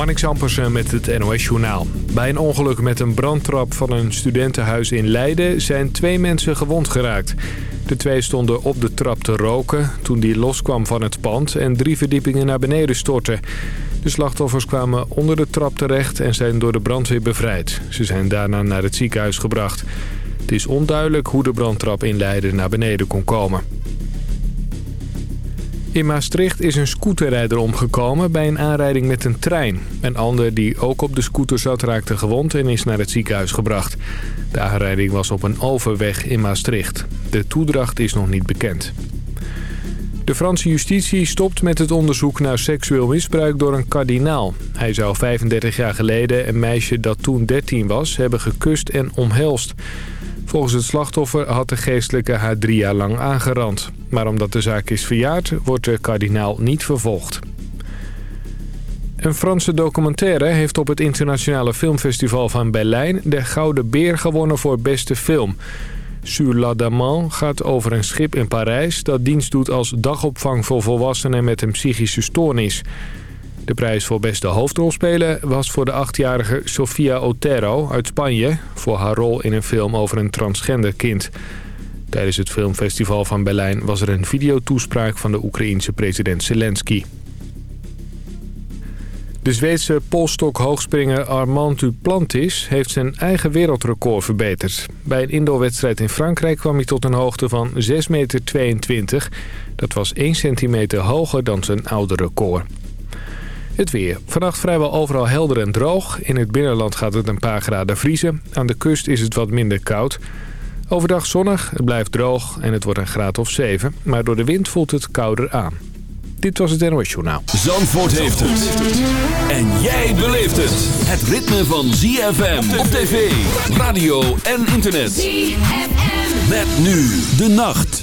Marnix Ampersen met het NOS Journaal. Bij een ongeluk met een brandtrap van een studentenhuis in Leiden zijn twee mensen gewond geraakt. De twee stonden op de trap te roken toen die loskwam van het pand en drie verdiepingen naar beneden stortte. De slachtoffers kwamen onder de trap terecht en zijn door de brandweer bevrijd. Ze zijn daarna naar het ziekenhuis gebracht. Het is onduidelijk hoe de brandtrap in Leiden naar beneden kon komen. In Maastricht is een scooterrijder omgekomen bij een aanrijding met een trein. Een ander die ook op de scooter zat raakte gewond en is naar het ziekenhuis gebracht. De aanrijding was op een overweg in Maastricht. De toedracht is nog niet bekend. De Franse justitie stopt met het onderzoek naar seksueel misbruik door een kardinaal. Hij zou 35 jaar geleden een meisje dat toen 13 was hebben gekust en omhelst. Volgens het slachtoffer had de geestelijke haar drie jaar lang aangerand. Maar omdat de zaak is verjaard, wordt de kardinaal niet vervolgd. Een Franse documentaire heeft op het internationale filmfestival van Berlijn... de Gouden Beer gewonnen voor beste film. Sur la Daman gaat over een schip in Parijs... dat dienst doet als dagopvang voor volwassenen met een psychische stoornis... De prijs voor beste hoofdrolspeler was voor de achtjarige Sofia Otero uit Spanje... voor haar rol in een film over een transgender kind. Tijdens het filmfestival van Berlijn was er een videotoespraak van de Oekraïense president Zelensky. De Zweedse polstok-hoogspringer Armand Duplantis heeft zijn eigen wereldrecord verbeterd. Bij een indoorwedstrijd in Frankrijk kwam hij tot een hoogte van 6,22 meter. Dat was 1 centimeter hoger dan zijn oude record. Het weer. Vannacht vrijwel overal helder en droog. In het binnenland gaat het een paar graden vriezen. Aan de kust is het wat minder koud. Overdag zonnig, het blijft droog en het wordt een graad of 7. Maar door de wind voelt het kouder aan. Dit was het NOS Journaal. Zandvoort heeft het. En jij beleeft het. Het ritme van ZFM op tv, radio en internet. ZFM. Met nu de nacht.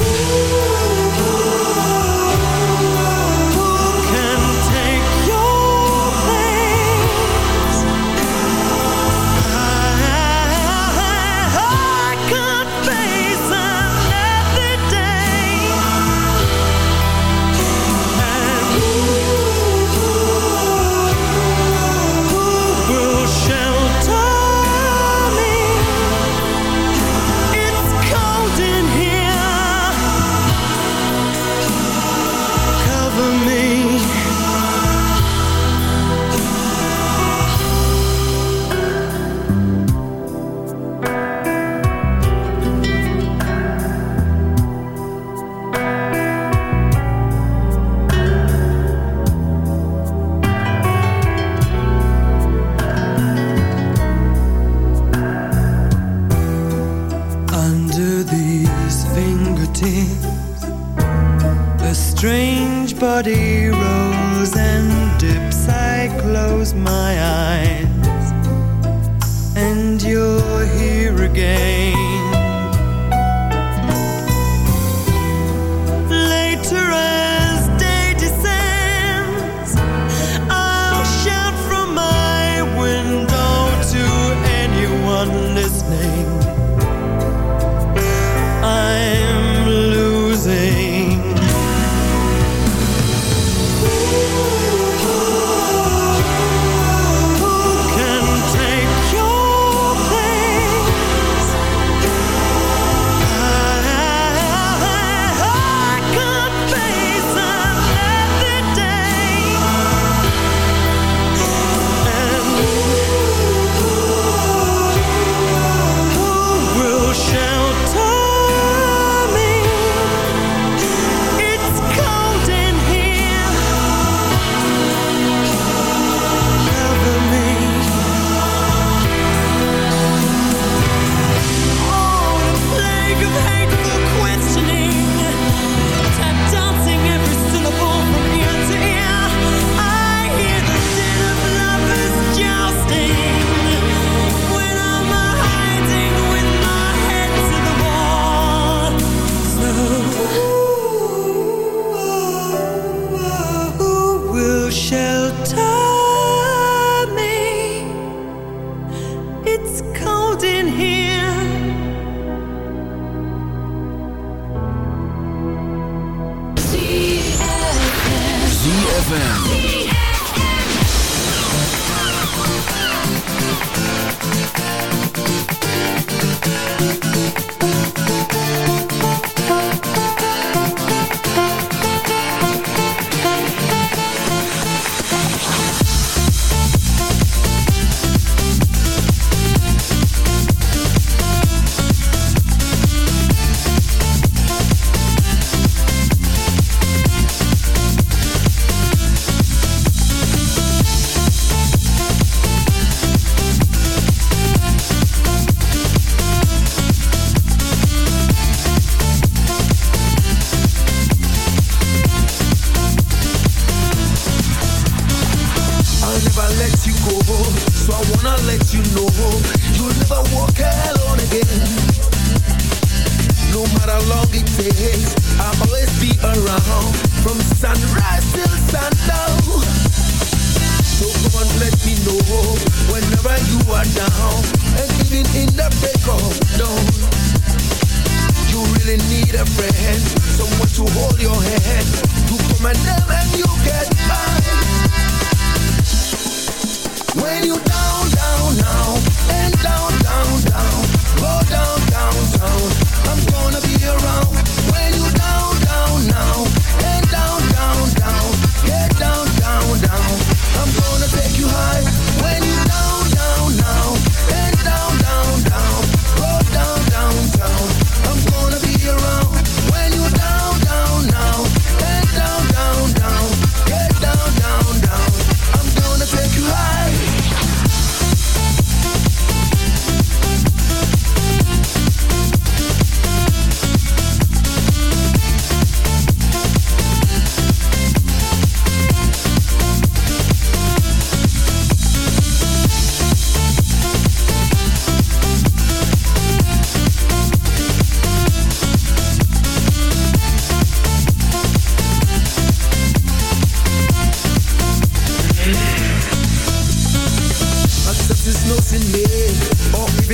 now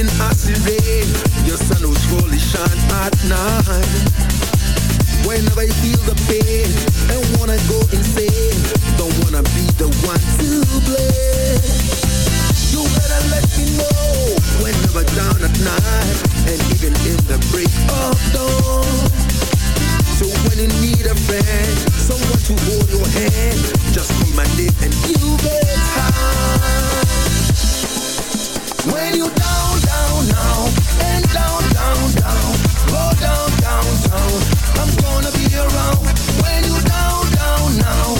in the rain, Your sun will surely shine at night. Whenever you feel the pain And wanna go insane Don't wanna be the one to blame. You better let me know Whenever down at night And even in the break of dawn. So when you need a friend, someone to hold your hand, just call my name and you'll be time. When you down, down, down, and down, down, down, go down, down, down. I'm gonna be around when you down, down, down.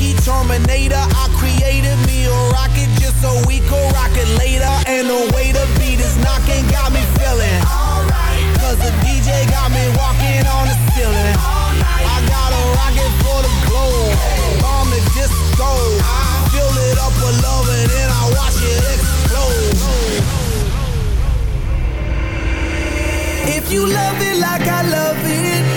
Rocky Terminator. I created me a rocket just so we could rock it later. And the way the beat is knocking got me feeling. Cause the DJ got me walking on the ceiling. I got a rocket for the globe. Bomb the disco. Fill it up with love and then I watch it explode. If you love it like I love it,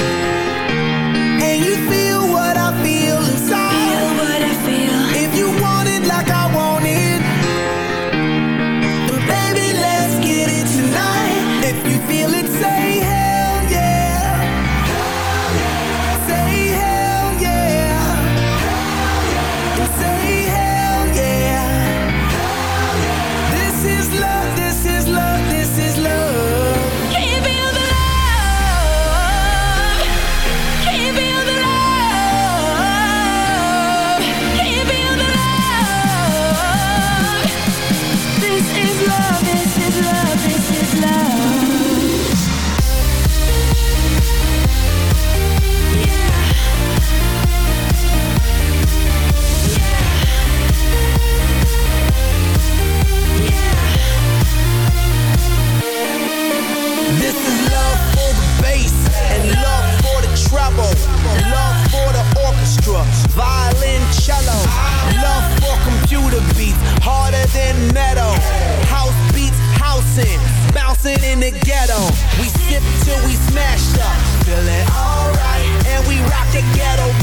till we smashed up, feeling alright, and we rock the ghetto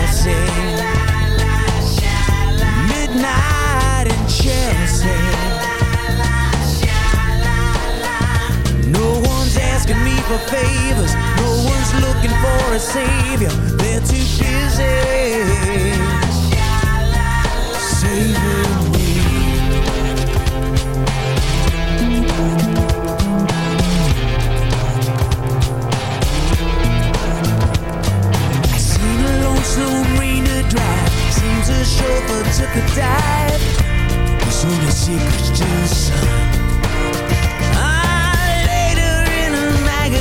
Asking me for favors. No one's looking for a savior. They're too busy saving me. I seen a lonesome rainer drive. Seems a chauffeur took a dive. There's only secrets to the sun.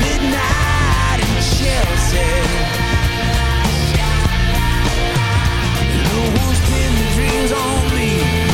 Midnight in Chelsea. No one's pinning dreams on me.